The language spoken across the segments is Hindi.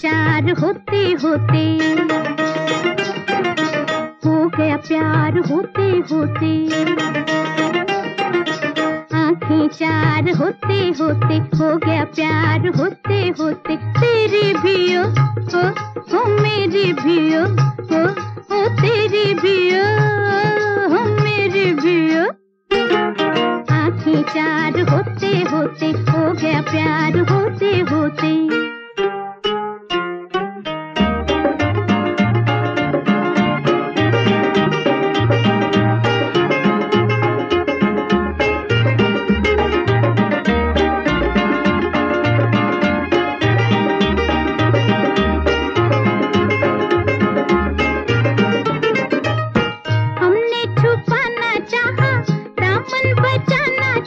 चार होते होते, हो गया प्यार होते होते। आँखें चार होते होते, हो गया प्यार होते होते। तेरी भी हो हो मेरी भी हो हो तेरी भी हो मेरी भी हो आँखें चार होते होते, हो गया प्यार होते होते।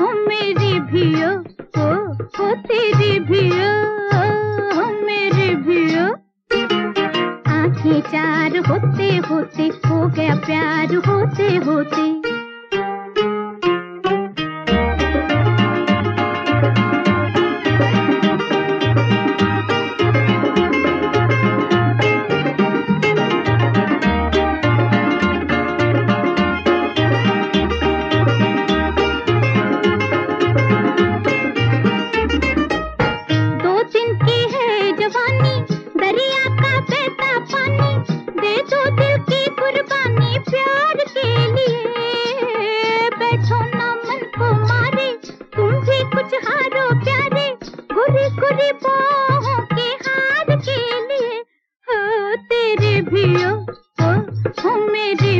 ओ हो तेरी मेरी आँखें चार होते होते हो गया प्यार होते होते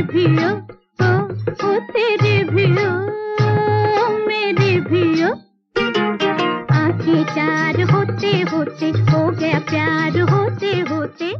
भियो, ओ ओ तेरे भियो मेरे भियो। आँखें चार होते होते हो गया प्यार होते होते